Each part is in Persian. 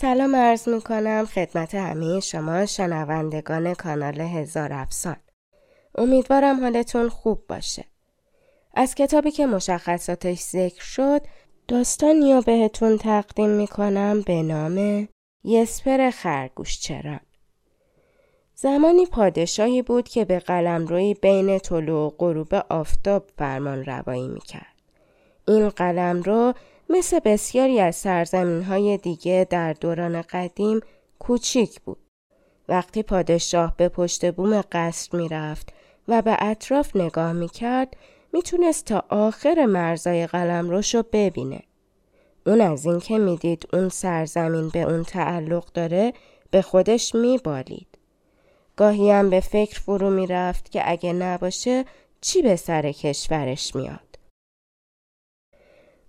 سلام عرض می کنم خدمت همه شما شنوندگان کانال هزار افسان. امیدوارم حالتون خوب باشه. از کتابی که مشخصاتش ذکر شد داستانی رو بهتون تقدیم می کنم به نام یسپر خرگوش چران. زمانی پادشاهی بود که به قلمروی بین طلوع و غروب آفتاب فرمان روایی می کرد. این قلمرو مثل بسیاری از سرزمین های دیگه در دوران قدیم کوچیک بود. وقتی پادشاه به پشت بوم قصر می رفت و به اطراف نگاه می کرد می تونست تا آخر مرزای قلم رو ببینه. اون از اینکه می‌دید اون سرزمین به اون تعلق داره به خودش می بالید. گاهی هم به فکر فرو می رفت که اگه نباشه چی به سر کشورش میاد.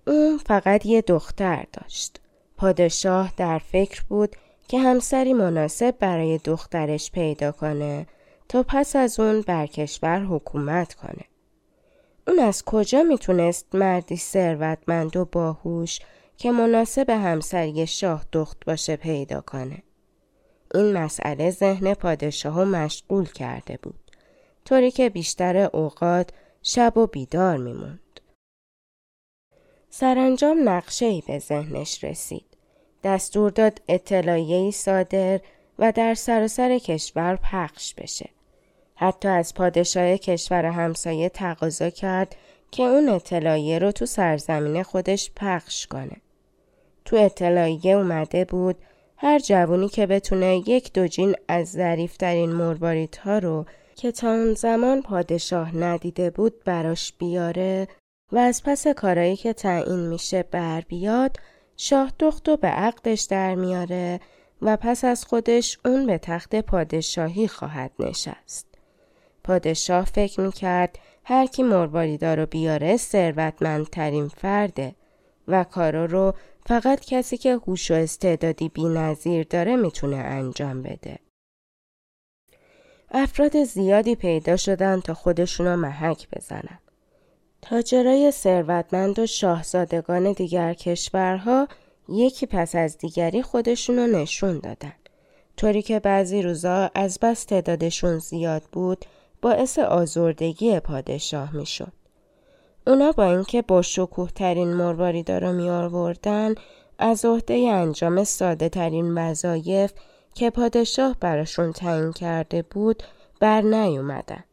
اون فقط یه دختر داشت. پادشاه در فکر بود که همسری مناسب برای دخترش پیدا کنه تا پس از اون بر کشور حکومت کنه. اون از کجا می‌تونست مردی ثروتمند و باهوش که مناسب همسری شاه دخت باشه پیدا کنه؟ این مسئله ذهن پادشاه مشغول کرده بود. طوری که بیشتر اوقات شب و بیدار میموند. سرانجام نقشه ای به ذهنش رسید. دستور داد اطلاعیهی صادر و در سراسر کشور پخش بشه. حتی از پادشاه کشور همسایه تقاضا کرد که اون اطلاعیه رو تو سرزمین خودش پخش کنه. تو اطلاعیه اومده بود هر جوونی که بتونه یک دوجین از ظریفترین مرباریت رو که تا اون زمان پادشاه ندیده بود براش بیاره و از پس کارایی که تعیین میشه بر بیاد شاه دختو به عقدش در میاره و پس از خودش اون به تخت پادشاهی خواهد نشست. پادشاه فکر می‌کرد هر کی مرباریدا رو بیاره ثروتمندترین فرده و کارا رو فقط کسی که هوش و استعدادی بی داره می‌تونه انجام بده. افراد زیادی پیدا شدن تا خودشونو محک بزنن. تاجرای ثروتمند و شاهزادگان دیگر کشورها یکی پس از دیگری خودشونو نشون دادن. طوری که بعضی روزا از بس تعدادشون زیاد بود باعث آزردگی پادشاه می‌شد. اونا با اینکه با شکوه ترین مرواریدا رو می آوردن از عهده انجام ساده ترین وظایف که پادشاه براشون تعیین کرده بود بر نیومدن.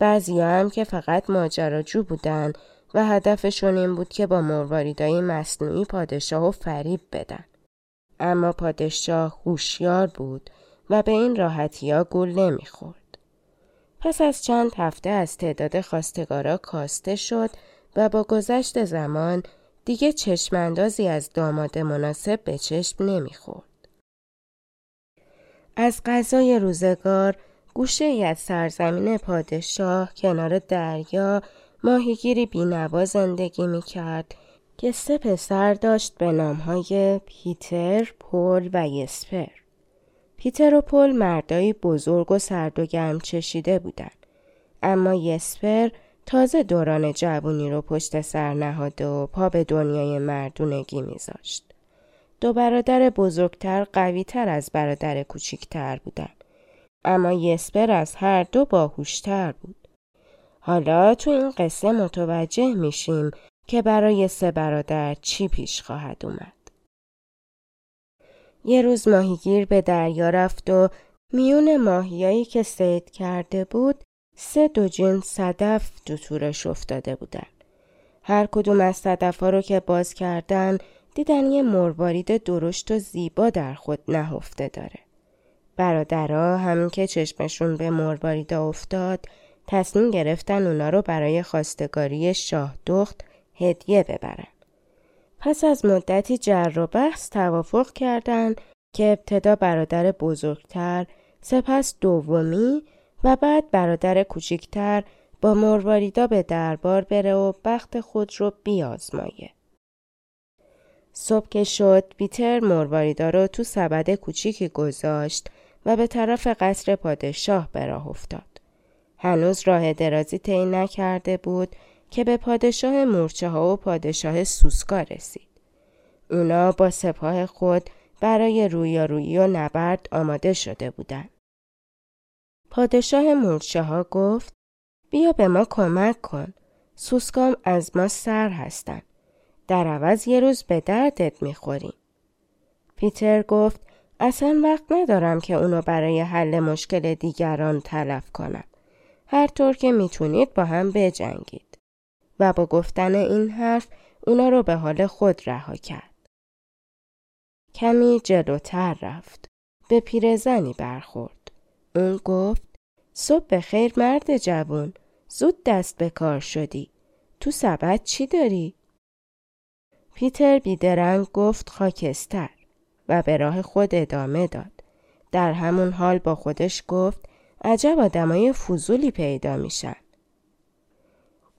بعضی هم که فقط ماجراجو بودن و هدفشون این بود که با مرواریدای مصنوعی پادشاه و فریب بدن. اما پادشاه هوشیار بود و به این راحتی ها گل نمی‌خورد. پس از چند هفته از تعداد خواستگارا کاسته شد و با گذشت زمان دیگه چشماندازی از داماد مناسب به چشم نمی‌خورد. از غذای روزگار گوشه ای از سرزمین پادشاه کنار دریا ماهیگیری بینوا زندگی می کرد که سه پسر داشت به نامهای پیتر، پول و یسپر. پیتر و پل مردایی بزرگ و سرد و گرم چشیده بودند. اما یسپر تازه دوران جوونی رو پشت سر نهاده و پا به دنیای مردونگی میذاشت. دو برادر بزرگتر قویتر از برادر کوچیکتر بودند. اما یسپر از هر دو باهوشتر بود. حالا تو این قصه متوجه میشیم که برای سه برادر چی پیش خواهد اومد. یه روز ماهیگیر به دریا رفت و میون ماهیایی که سید کرده بود سه دوجین صدف دو تورش افتاده بودن. هر کدوم از صدف ها رو که باز کردن دیدن یه مروارید درشت و زیبا در خود نهفته داره. برادرها همین که چشمشون به مرباریدا افتاد تصمیم گرفتن اونا رو برای خواستگاری شاه دخت هدیه ببرن. پس از مدتی جر و بحث توافق کردند که ابتدا برادر بزرگتر سپس دومی و بعد برادر کوچکتر با مرواریدا به دربار بره و بخت خود رو بیازمایه. صبح که شد پیتر مرواریدا رو تو سبد کوچیکی گذاشت و به طرف قصر پادشاه به راه افتاد. هنوز راه درازی طی نکرده بود که به پادشاه مورچه ها و پادشاه سوسکا رسید. اونا با سپاه خود برای رویارویی و نبرد آماده شده بودند. پادشاه مورچه ها گفت بیا به ما کمک کن. سوسکام از ما سر هستن. در عوض یه روز به دردت می‌خوریم. پیتر گفت اصلا وقت ندارم که اونو برای حل مشکل دیگران تلف کنم. هر طور که می‌تونید با هم بجنگید. و با گفتن این حرف اونا رو به حال خود رها کرد. کمی جلوتر رفت. به پیرزنی برخورد. اون گفت صبح خیر مرد جوون. زود دست به کار شدی. تو سبد چی داری؟ پیتر بیدرنگ گفت خاکستر و به راه خود ادامه داد. در همون حال با خودش گفت عجب آدمای فضولی پیدا میشن.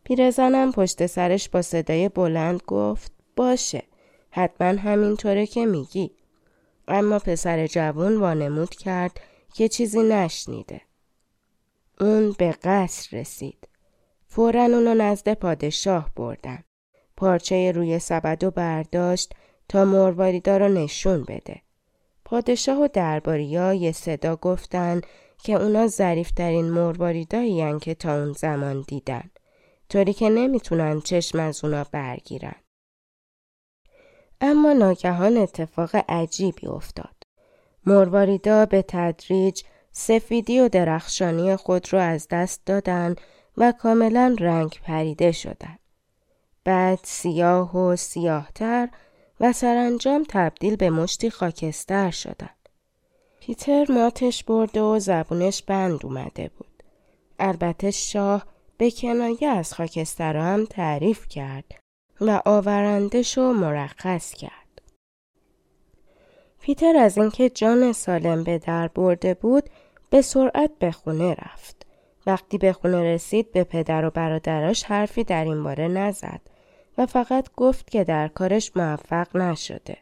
پیرزنم پشت سرش با صدای بلند گفت باشه حتما همینطوره که میگی. اما پسر جوون وانمود کرد که چیزی نشنیده. اون به قصر رسید. فورا اونو نزد پادشاه بردن. پارچه روی سبدو برداشت تا مرواریدا رو نشون بده. پادشاه و درباریا یه صدا گفتن که اونا ظریفترین مرواریدایی که تا اون زمان دیدن. طوری که نمی‌تونن چشم از اونا برگیرن. اما ناگهان اتفاق عجیبی افتاد. مرواریدا به تدریج سفیدی و درخشانی خود را از دست دادن و کاملا رنگ پریده شدند. بعد سیاه و سیاهتر و سرانجام تبدیل به مشتی خاکستر شدند. پیتر ماتش برده و زبونش بند اومده بود. البته شاه به کنایه از خاکستر هم تعریف کرد و آورندش و مرخص کرد. پیتر از اینکه جان سالم به در برده بود به سرعت به خونه رفت. وقتی به خونه رسید به پدر و برادراش حرفی در این باره نزد و فقط گفت که در کارش موفق نشده.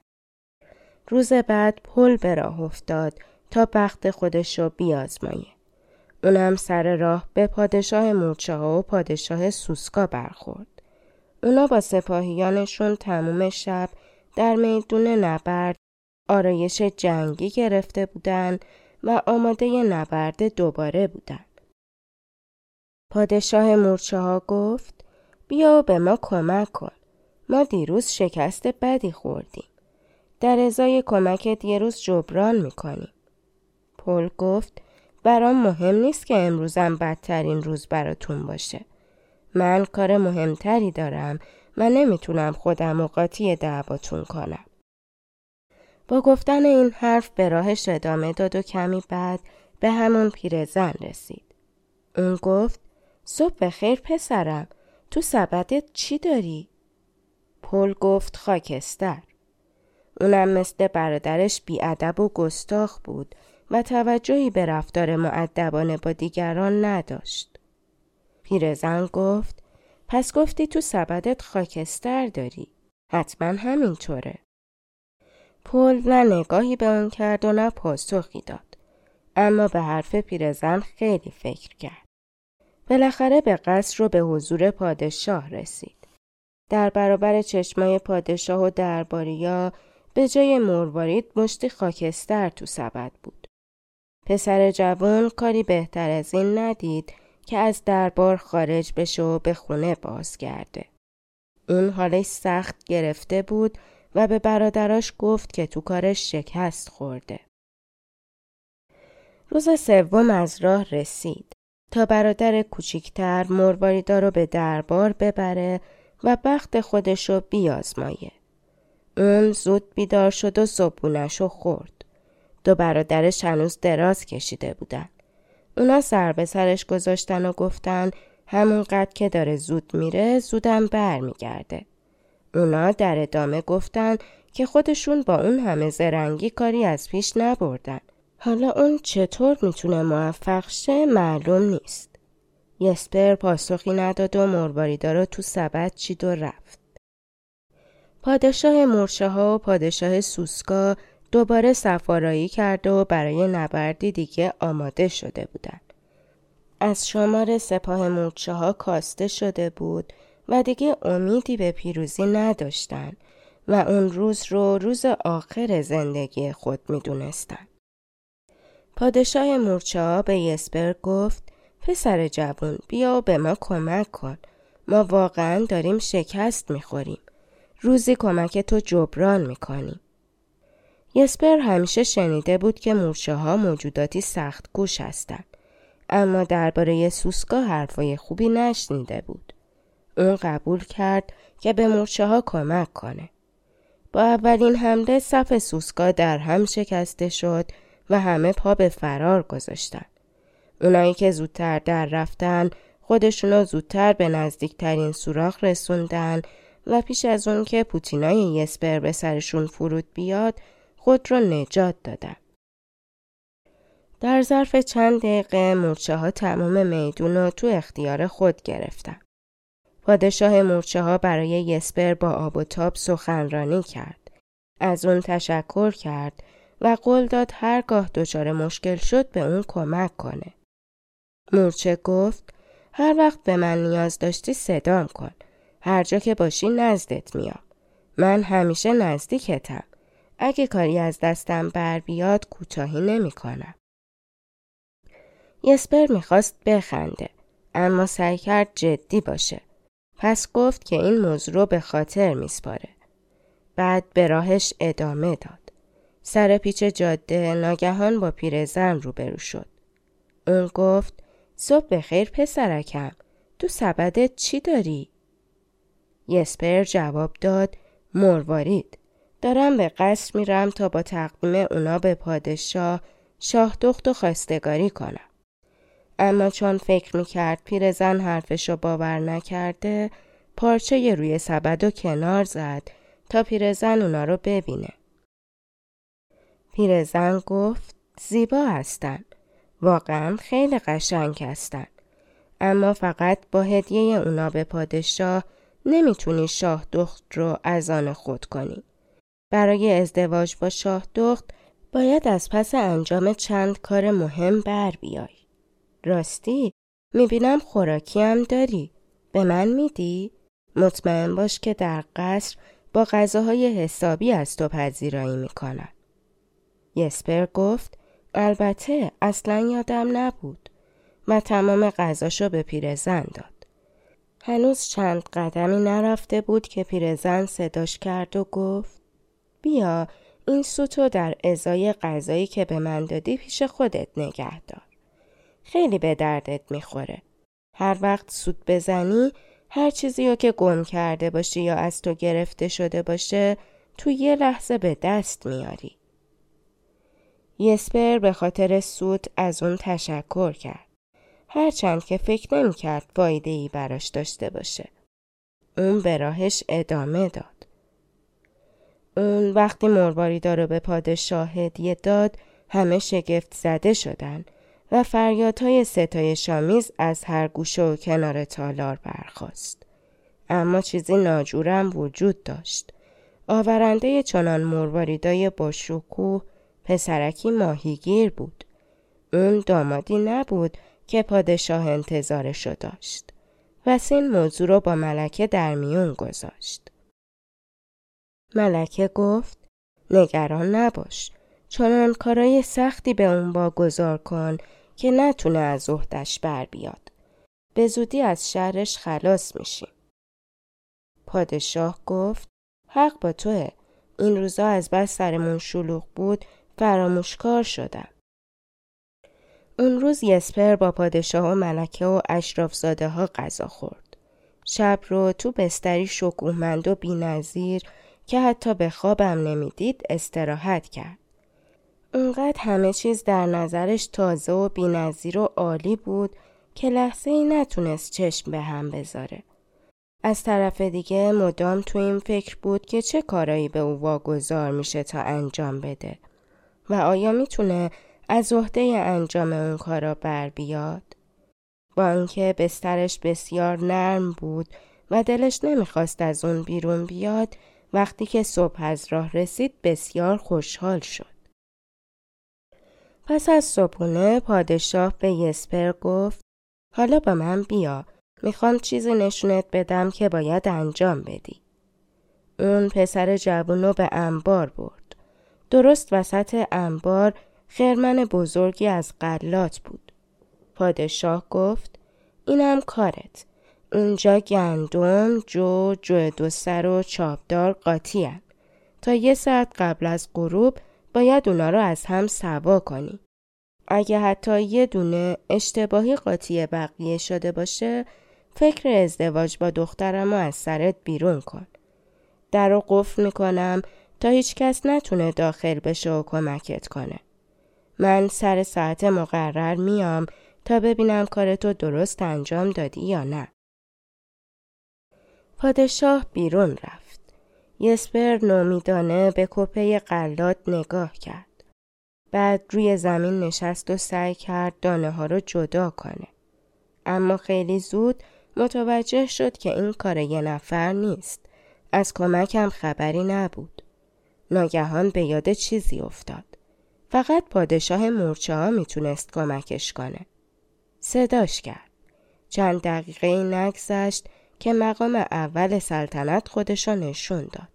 روز بعد پل به راه افتاد تا بخت خودش رو بیازمایه. اونم سر راه به پادشاه مورچه ها و پادشاه سوسکا برخورد. اونا با سپاهیانشون تموم شب در میدون نبرد آرایش جنگی گرفته بودن و آماده نبرد دوباره بودن. پادشاه مورچه ها گفت بیا به ما کمک کن. ما دیروز شکست بدی خوردیم. در ازای کمکت یه روز جبران می‌کنیم. پل گفت برام مهم نیست که امروزم بدترین روز براتون باشه. من کار مهمتری دارم و نمی‌تونم خودم و قاطی دعواتون کنم. با گفتن این حرف به راهش ادامه داد و کمی بعد به همون پیرزن رسید. اون گفت صبح خیر پسرم تو سبدت چی داری؟ پل گفت خاکستر. اونم مثل برادرش بیادب و گستاخ بود و توجهی به رفتار معدبانه با دیگران نداشت. پیرزن گفت پس گفتی تو سبدت خاکستر داری. حتما همینطوره. پل نه نگاهی به اون کرد و نه پاسخی داد. اما به حرف پیرزن خیلی فکر کرد. بالاخره به قصر رو به حضور پادشاه رسید. در برابر چشمای پادشاه و درباریا به جای مروارید مشتی خاکستر تو سبد بود. پسر جوان کاری بهتر از این ندید که از دربار خارج بشه و به خونه بازگرده. اون حالش سخت گرفته بود و به برادراش گفت که تو کارش شکست خورده. روز سوم از راه رسید تا برادر کوچیکتر مرواریدا رو به دربار ببره و بخت خودشو بیازمایه. اون زود بیدار شد و صبحونش خورد. دو برادرش هنوز دراز کشیده بودن. اونا سر به سرش گذاشتن و گفتن همونقدر که داره زود میره زودم بر میگرده. اونا در ادامه گفتن که خودشون با اون همه زرنگی کاری از پیش نبردن. حالا اون چطور می‌تونه موفق شه معلوم نیست. یسپر پاسخی نداد و مرواریدا رو تو سبد چید و رفت. پادشاه مرشه ها و پادشاه سوسکا دوباره سفارایی کرده و برای نبردی دیگه آماده شده بودند. از شمار سپاه مورچه ها کاسته شده بود و دیگه امیدی به پیروزی نداشتن و اون روز رو روز آخر زندگی خود می دونستن. پادشاه مورچه ها به یسپر گفت پسر جوون بیا و به ما کمک کن. ما واقعا داریم شکست می خوریم. روزی کمک تو جبران می کنیم. یسپر همیشه شنیده بود که مورچه ها موجوداتی سخت گوش هستند. اما درباره سوسکا حرفای خوبی نشنیده بود. اون قبول کرد که به مورچه ها کمک کنه. با اولین حمله صف سوسکا در هم شکسته شد و همه پا به فرار گذاشتن. اونایی که زودتر در رفتن خودشونو زودتر به نزدیکترین سوراخ رسوندن و پیش از اون که پوتینای یسپر به سرشون فرود بیاد خود را نجات دادن. در ظرف چند دقیقه مورچه ها تمام میدون رو تو اختیار خود گرفتن. پادشاه مورچه ها برای یسپر با آب و تاب سخنرانی کرد. از اون تشکر کرد و قول داد هرگاه دچار مشکل شد به اون کمک کنه. مورچه گفت هر وقت به من نیاز داشتی صدام کن. هر جا که باشی نزدت میام. من همیشه نزدیکتم. اگه کاری از دستم بر بیاد کوتاهی نمی کنم. یسپر می‌خواست بخنده اما سعی کرد جدی باشه. پس گفت که این موضوع رو به خاطر میسپاره. بعد به راهش ادامه داد. سر پیچ جاده ناگهان با پیرزن روبرو شد. اون گفت صبح بخیر پسرکم. تو سبدت چی داری؟ یسپر جواب داد مروارید. دارم به قصر میرم تا با تقدیم اونا به پادشاه شاه دخت و خواستگاری کنم. اما چون فکر می‌کرد پیرزن حرفشو باور نکرده پارچه روی سبد و کنار زد تا پیرزن اونا رو ببینه. پیرزن گفت زیبا هستن. واقعا خیلی قشنگ هستن. اما فقط با هدیه اونا به پادشاه نمی‌تونی شاه دخت رو از آن خود کنی. برای ازدواج با شاه دخت باید از پس انجام چند کار مهم بر بیای. راستی می‌بینم خوراکی هم داری. به من میدی؟ مطمئن باش که در قصر با غذاهای حسابی از تو پذیرایی می‌کنن. یسپر گفت البته اصلا یادم نبود و تمام غذاشو به پیرزن داد. هنوز چند قدمی نرفته بود که پیرزن صداش کرد و گفت بیا این سوتو در ازای غذایی که به من دادی پیش خودت نگه دار. خیلی به دردت می‌خوره. هر وقت سود بزنی هر چیزی رو که گم کرده باشی یا از تو گرفته شده باشه تو یه لحظه به دست میاری. یسپر به خاطر سود از اون تشکر کرد. هرچند که فکر نمی کرد فایده ای براش داشته باشه. اون به راهش ادامه داد. اون وقتی مرواریدا رو به پادشاه هدیه داد همه شگفت زده شدن و فریادهای ستای شامیز از هر گوشه و کنار تالار برخاست. اما چیزی ناجورم وجود داشت. آورنده چنان مرواریدای با شکوه پسرکی ماهیگیر بود. اون دامادی نبود که پادشاه انتظارشو داشت. وسین موضوع رو با ملکه در میون گذاشت. ملکه گفت نگران نباش. چنان کارای سختی به اون واگذار کن که نتونه از عهدش بر بیاد. به زودی از شهرش خلاص میشیم. پادشاه گفت حق با توه. این روزا از بس سرمون شلوغ بود فراموشکار شدم. اون روز یسپر با پادشاه و ملکه و اشرافزاده ها غذا خورد. شب رو تو بستری شکوهمند و بینظیر که حتی به خوابم نمی‌دید استراحت کرد. اونقدر همه چیز در نظرش تازه و بینظیر و عالی بود که لحظه ای نتونست چشم به هم بذاره. از طرف دیگه مدام تو این فکر بود که چه کارایی به او واگذار میشه تا انجام بده و آیا می‌تونه از عهده انجام اون کارا بر بیاد؟ با اینکه بسترش بسیار نرم بود و دلش نمی‌خواست از اون بیرون بیاد وقتی که صبح از راه رسید بسیار خوشحال شد. پس از صبحونه پادشاه به یسپر گفت حالا با من بیا می‌خوام چیزی نشونت بدم که باید انجام بدی. اون پسر جوونو به انبار برد. درست وسط انبار خرمن بزرگی از قلات بود. پادشاه گفت اینم کارت. اینجا گندم، جو، جو دو سر و چاپدار قاطی هن. تا یه ساعت قبل از غروب باید اونا رو از هم سوا کنی. اگه حتی یه دونه اشتباهی قاطی بقیه شده باشه فکر ازدواج با دخترم از سرت بیرون کن. در رو قفل می‌کنم تا هیچ کس نتونه داخل بشه و کمکت کنه. من سر ساعت مقرر میام تا ببینم کارتو درست انجام دادی یا نه. پادشاه بیرون رفت. یسپر نومیدانه به کپه قلات نگاه کرد. بعد روی زمین نشست و سعی کرد دانه ها رو جدا کنه. اما خیلی زود متوجه شد که این کار یه نفر نیست. از کمکم خبری نبود. ناگهان به یاد چیزی افتاد. فقط پادشاه مورچه ها می‌تونست کمکش کنه. صداش کرد. چند دقیقه نگذشت که مقام اول سلطنت خودشو نشون داد.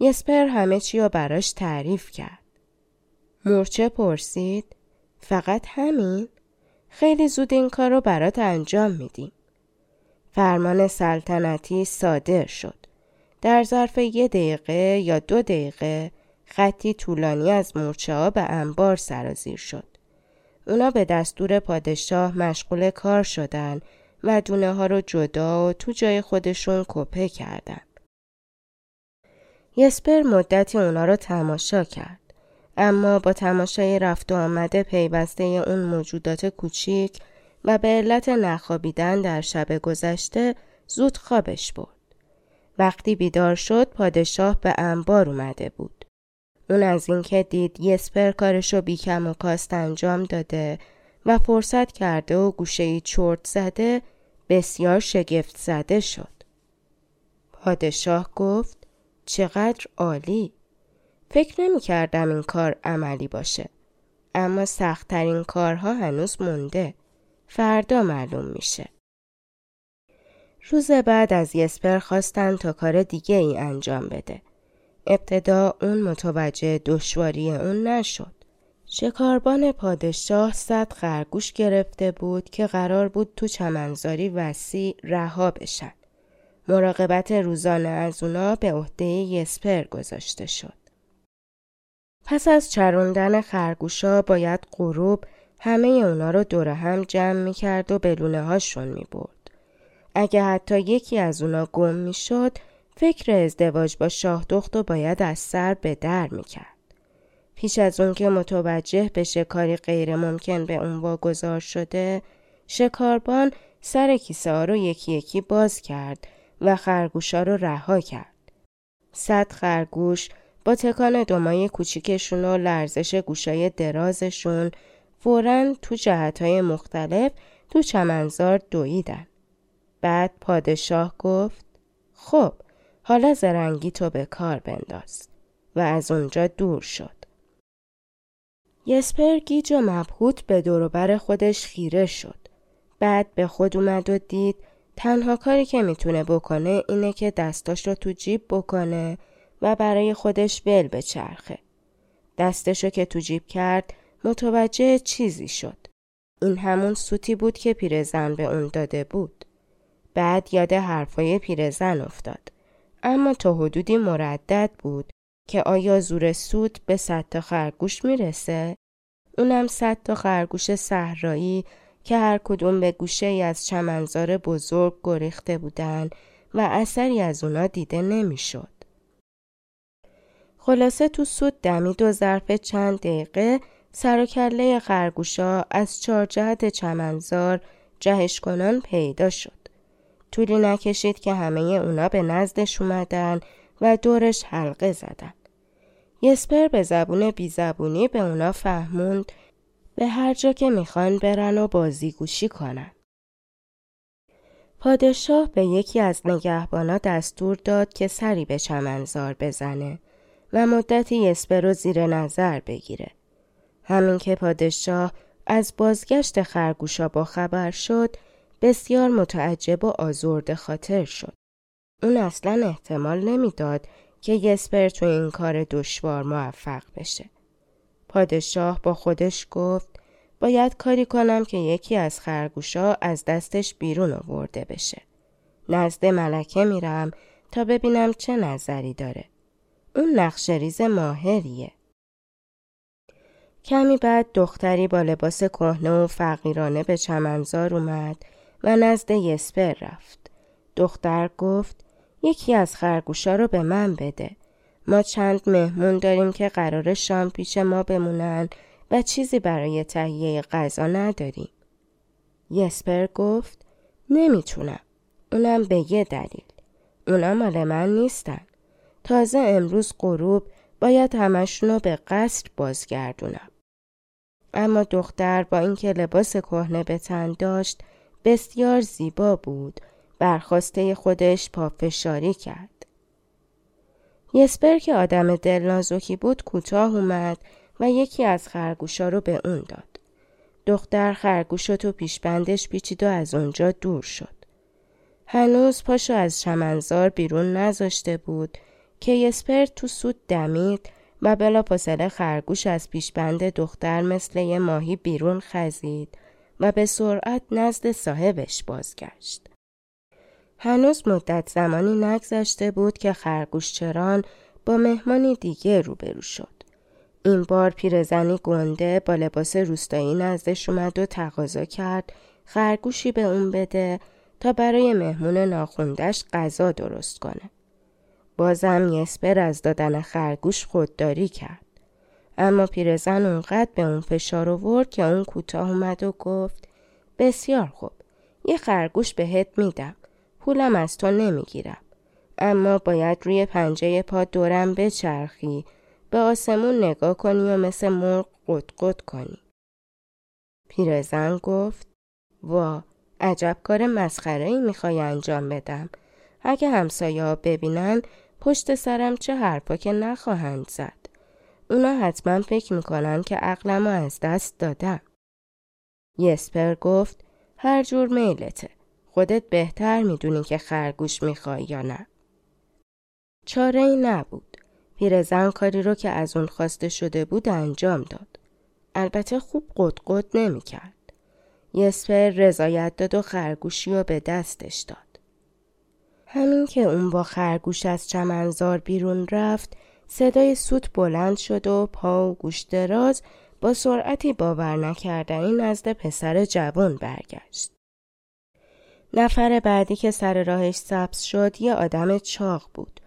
یسپر همه چی رو براش تعریف کرد. مورچه پرسید فقط همین؟ خیلی زود این کار رو برات انجام میدیم. فرمان سلطنتی صادر شد. در ظرف یه دقیقه یا دو دقیقه خطی طولانی از مورچه ها به انبار سرازیر شد. اونا به دستور پادشاه مشغول کار شدن و دونه ها رو جدا و تو جای خودشون کپه کردن. یسپر مدتی اونا رو تماشا کرد. اما با تماشای رفت و آمده پیوسته اون موجودات کوچیک و به علت نخوابیدن در شب گذشته زود خوابش برد. وقتی بیدار شد پادشاه به انبار اومده بود. اون از اینکه دید یسپر کارشو بیکم و کاست انجام داده و فرصت کرده و گوشه ای چرت زده بسیار شگفت زده شد. پادشاه گفت چقدر عالی. فکر نمی کردم این کار عملی باشه. اما سختترین کارها هنوز مونده. فردا معلوم میشه. روز بعد از یسپر خواستن تا کار دیگه ای انجام بده. ابتدا اون متوجه دشواری اون نشد. شکاربان پادشاه صد خرگوش گرفته بود که قرار بود تو چمنزاری وسیع رها بشن. مراقبت روزانه از اونا به عهده یسپر گذاشته شد. پس از چروندن خرگوشا باید غروب همه اونا رو دور هم جمع می کرد و به لونه هاشون می. اگه حتی یکی از اونا گم می شد، فکر ازدواج با شاه دختو باید از سر به در می کرد. پیش از اون که متوجه بشه کاری غیر ممکن به اون واگذار شده، شکاربان سر کیسه ها رو یکی یکی باز کرد و خرگوشا رو رها کرد. صد خرگوش با تکان دمای کوچیکشون و لرزش گوشای درازشون فورا تو جهتهای مختلف تو چمنزار دویدن. بعد پادشاه گفت خب حالا زرنگی تو به کار بنداز و از اونجا دور شد. یسپر گیج و مبهوت به دوروبر خودش خیره شد. بعد به خود اومد و دید تنها کاری که می‌تونه بکنه اینه که دستاش رو تو جیب بکنه و برای خودش ول بچرخه. دستشو که تو جیب کرد متوجه چیزی شد. این همون سوتی بود که پیرزن به اون داده بود. بعد یاد حرفای پیرزن افتاد. اما تا حدودی مردد بود که آیا زور سوت به صد تا خرگوش می‌رسه؟ اونم صد تا خرگوش صحرایی که هر کدوم به گوشه ای از چمنزار بزرگ گریخته بودن و اثری از اونا دیده نمی‌شد. خلاصه تو سود دمید و ظرف چند دقیقه سر و کله خرگوشا از چهار جهت چمنزار جهش کنان پیدا شد. طولی نکشید که همه اونا به نزدش اومدن و دورش حلقه زدن. یسپر به زبون بیزبونی به اونا فهموند به هر جا که می‌خوان برن و بازیگوشی کنن. پادشاه به یکی از نگهبانا دستور داد که سری به چمنزار بزنه و مدتی یسپر رو زیر نظر بگیره. همین که پادشاه از بازگشت خرگوشا با خبر شد بسیار متعجب و آزرد خاطر شد. اون اصلا احتمال نمی‌داد که یسپر تو این کار دشوار موفق بشه. پادشاه با خودش گفت باید کاری کنم که یکی از خرگوشا از دستش بیرون آورده بشه. نزد ملکه میرم تا ببینم چه نظری داره. اون نقشریز ماهریه. کمی بعد دختری با لباس کهنه و فقیرانه به چمنزار اومد و نزد یسپر رفت. دختر گفت یکی از خرگوشا رو به من بده. ما چند مهمون داریم که قرار شام پیش ما بمونن و چیزی برای تهیه غذا نداریم. یسپر گفت نمی‌تونم. اونم به یه دلیل. اونا مال من نیستن. تازه امروز غروب باید همشونو به قصر بازگردونم. اما دختر با اینکه لباس کهنه به تن داشت بسیار زیبا بود. برخواسته خودش پافشاری کرد. یسپر که آدم دل نازکی بود کوتاه اومد و یکی از خرگوشا رو به اون داد. دختر خرگوش تو پیشبندش پیچید و از اونجا دور شد. هنوز پاشو از چمنزار بیرون نذاشته بود که یسپر تو سود دمید و بلا پاسله خرگوش از پیشبند دختر مثل یه ماهی بیرون خزید. و به سرعت نزد صاحبش بازگشت. هنوز مدت زمانی نگذشته بود که خرگوش چران با مهمانی دیگه روبرو شد. این بار پیرزنی گنده با لباس روستایی نزدش اومد و تقاضا کرد خرگوشی به اون بده تا برای مهمون ناخوندش غذا درست کنه. بازم یسپر از دادن خرگوش خودداری کرد. اما پیرزن اونقدر به اون فشار آورد که اون کوتاه اومد و گفت بسیار خوب یه خرگوش بهت میدم. پولم از تو نمی‌گیرم. اما باید روی پنجه پا دورم بچرخی. به آسمون نگاه کنی و مثل مرغ قد کنی. پیرزن گفت وا عجب کار مسخره ای می‌خوای انجام بدم. اگه همسایه ها ببینن پشت سرم چه حرفا که نخواهند زد. اونا حتما فکر می‌کنن که عقلمو از دست دادم. یسپر گفت هر جور میلته. خودت بهتر می‌دونی که خرگوش می‌خوای یا نه. چاره ای نبود. پیرزن کاری رو که از اون خواسته شده بود انجام داد. البته خوب قد نمی‌کرد. یسپر رضایت داد و خرگوشی رو به دستش داد. همین که اون با خرگوش از چمنزار بیرون رفت صدای سوت بلند شد و پا و گوش دراز با سرعتی باور نکردنی نزد پسر جوان برگشت. نفر بعدی که سر راهش سبز شد یه آدم چاق بود.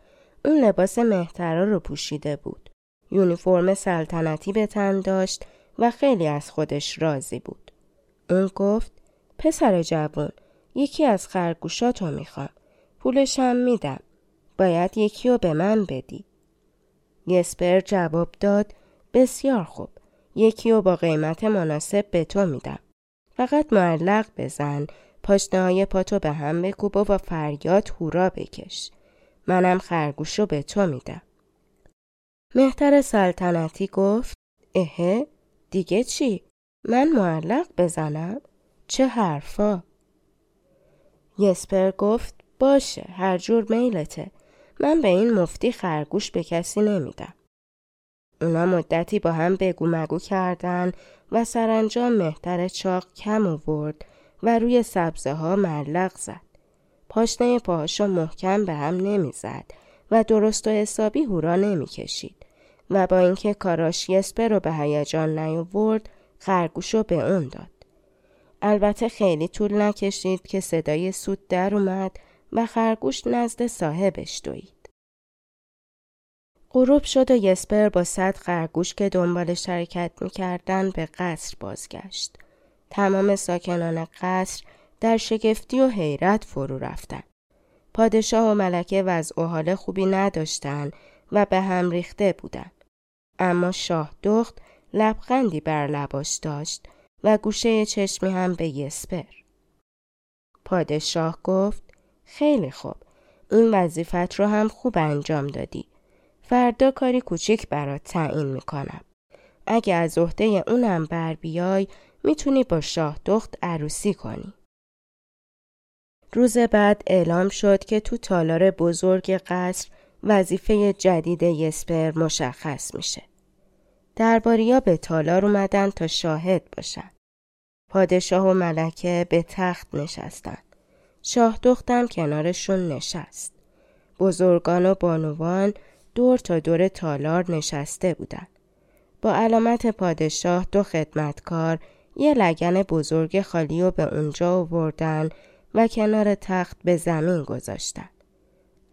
اون لباس مهترا رو پوشیده بود. یونیفرم سلطنتی به تن داشت و خیلی از خودش راضی بود. اون گفت پسر جوان یکی از خرگوشاتو می‌خوام. پولشم میدم. باید یکی رو به من بدی. یسپر جواب داد بسیار خوب. یکی رو با قیمت مناسب به تو میدم. فقط معلق بزن پاشنه های پاتو به هم بکوب و با فریاد هورا بکش. منم خرگوش رو به تو میدم. مهتر سلطنتی گفت اهه دیگه چی؟ من معلق بزنم؟ چه حرفا؟ یسپر گفت باشه هر جور میلته من به این مفتی خرگوش به کسی نمیدم. اونا مدتی با هم بگو مگو کردن و سرانجام مهتر چاق کم آورد و روی سبزه ها ملق زد. پاشنه پاهاشو محکم به هم نمی‌زد و درست و حسابی هورا نمی‌کشید و با اینکه کاراش رو به هیجان نیاورد خرگوش رو به اون داد. البته خیلی طول نکشید که صدای سود در اومد و خرگوش نزد صاحبش دوید. غروب شد و یسپر با صد خرگوش که دنبال شرکت می‌کردن به قصر بازگشت. تمام ساکنان قصر در شگفتی و حیرت فرو رفتند. پادشاه و ملکه وضع حال خوبی نداشتند و به هم ریخته بودند. اما شاه دخت لبخندی بر لباش داشت و گوشه چشمی هم به یسپر. پادشاه گفت خیلی خوب این وظیفت رو هم خوب انجام دادی. فردا کاری کوچیک برات تعیین می‌کنم. اگه از عهده اونم بر بیای می‌تونی با شاه دخت عروسی کنی. روز بعد اعلام شد که تو تالار بزرگ قصر وظیفه جدید یسپر مشخص میشه. درباریا به تالار اومدن تا شاهد باشن. پادشاه و ملکه به تخت نشستن. شاه دختم کنارشون نشست. بزرگان و بانوان دور تا دور تالار نشسته بودند. با علامت پادشاه دو خدمتکار یه لگن بزرگ خالی و به اونجا آوردن و کنار تخت به زمین گذاشتن.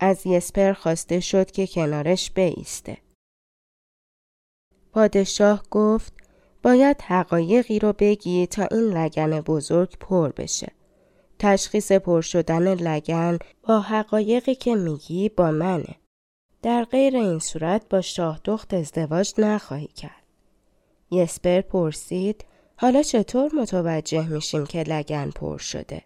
از یسپر خواسته شد که کنارش بیسته. پادشاه گفت باید حقایقی رو بگی تا این لگن بزرگ پر بشه. تشخیص پر شدن لگن با حقایقی که میگی با منه. در غیر این صورت با شاه دخت ازدواج نخواهی کرد. یسپر پرسید حالا چطور متوجه میشیم که لگن پر شده؟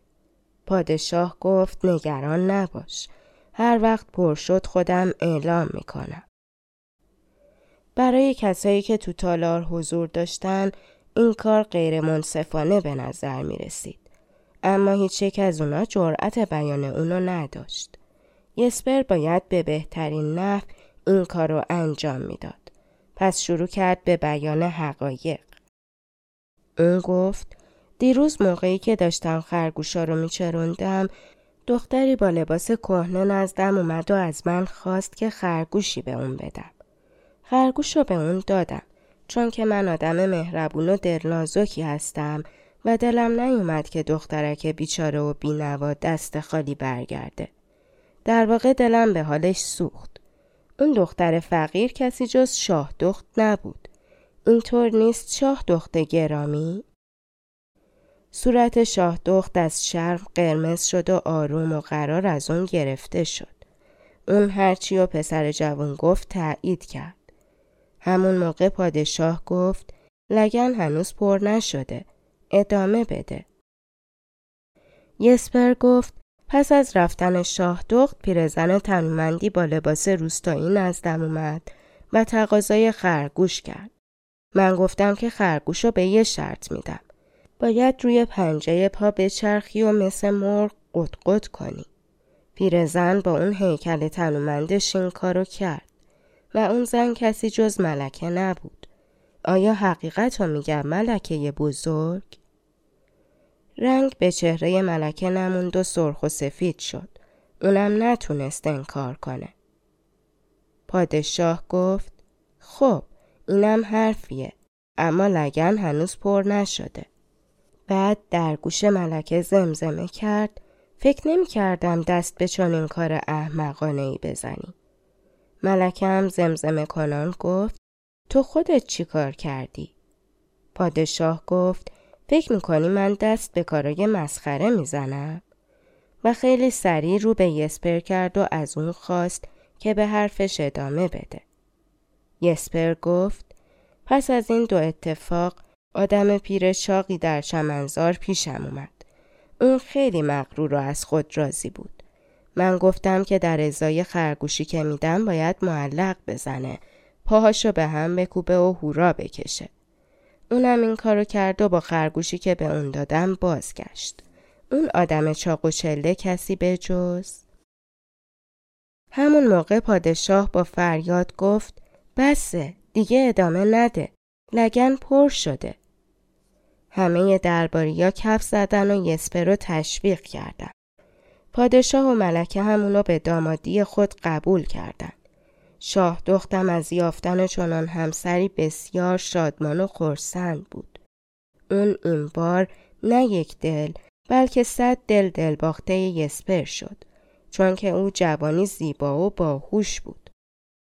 پادشاه گفت نگران نباش. هر وقت پر شد خودم اعلام می‌کنم. برای کسایی که تو تالار حضور داشتن این کار غیر منصفانه به نظر می رسید. اما هیچ یک از اونا جرأت بیان اونو نداشت. یسپر باید به بهترین نحو این کار رو انجام می‌داد. پس شروع کرد به بیان حقایق. اون گفت دیروز موقعی که داشتم خرگوشا رو میچروندم دختری با لباس کهنه نزدم اومد و از من خواست که خرگوشی به اون بدم. خرگوش رو به اون دادم چون که من آدم مهربون و دلنازکی هستم و دلم نیومد که دخترک بیچاره و بینوا دست خالی برگرده. در واقع دلم به حالش سوخت. اون دختر فقیر کسی جز شاه دخت نبود. اینطور نیست شاه دخت گرامی؟ صورت شاه دخت از شرم قرمز شد و آروم و قرار از اون گرفته شد. اون هرچی و پسر جوان گفت تایید کرد. همون موقع پادشاه گفت لگن هنوز پر نشده. ادامه بده. یسپر گفت پس از رفتن شاه دخت پیرزن تنومندی با لباس روستایی نزدم اومد و تقاضای خرگوش کرد. من گفتم که خرگوش رو به یه شرط میدم. باید روی پنجه پا بچرخی و مثل مرغ قد کنی. پیرزن با اون هیکل تنومندش این کارو کرد و اون زن کسی جز ملکه نبود. آیا حقیقت رو میگم ملکه بزرگ؟ رنگ به چهره ملکه نموند و سرخ و سفید شد. اونم نتونست انکار کنه. پادشاه گفت خب اینم حرفیه اما لگن هنوز پر نشده. بعد در گوش ملکه زمزمه کرد فکر نمی کردم دست به چنین کار احمقانه ای بزنی. ملکه هم زمزمه کنان گفت تو خودت چی کار کردی؟ پادشاه گفت فکر می‌کنی من دست به کارای مسخره می‌زنم؟ و خیلی سریع رو به یسپر کرد و از اون خواست که به حرفش ادامه بده. یسپر گفت پس از این دو اتفاق آدم پیر چاقی در چمنزار پیشم اومد. اون خیلی مغرور و از خود راضی بود. من گفتم که در ازای خرگوشی که میدم باید معلق بزنه. پاهاشو به هم بکوبه و هورا بکشه. اونم این کارو کرد و با خرگوشی که به اون دادم بازگشت. اون آدم چاق و چله کسی به جز؟ همون موقع پادشاه با فریاد گفت بسه دیگه ادامه نده. لگن پر شده. همه درباریا کف زدن و یسپر رو تشویق کردن. پادشاه و ملکه همونو به دامادی خود قبول کردند. شاه دختم از یافتن چنان همسری بسیار شادمان و خورسند بود. اون این بار نه یک دل بلکه صد دل دل باخته یسپر شد چون که او جوانی زیبا و باهوش بود.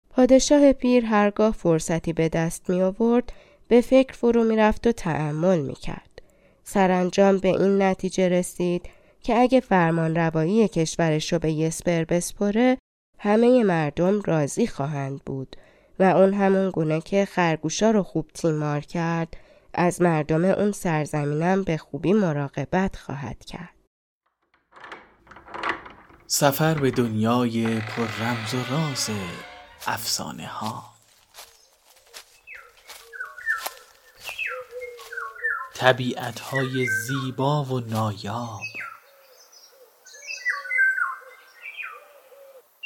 پادشاه پیر هرگاه فرصتی به دست می آورد به فکر فرو می رفت و تعمل می کرد. سرانجام به این نتیجه رسید که اگه فرمان روایی کشورش رو به یسپر بسپره همه مردم راضی خواهند بود و اون همون گونه که خرگوشا رو خوب تیمار کرد از مردم اون سرزمینم به خوبی مراقبت خواهد کرد. سفر به دنیای پر رمز و راز افسانه ها طبیعت های زیبا و نایاب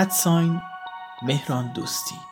ادساین مهران دوستی.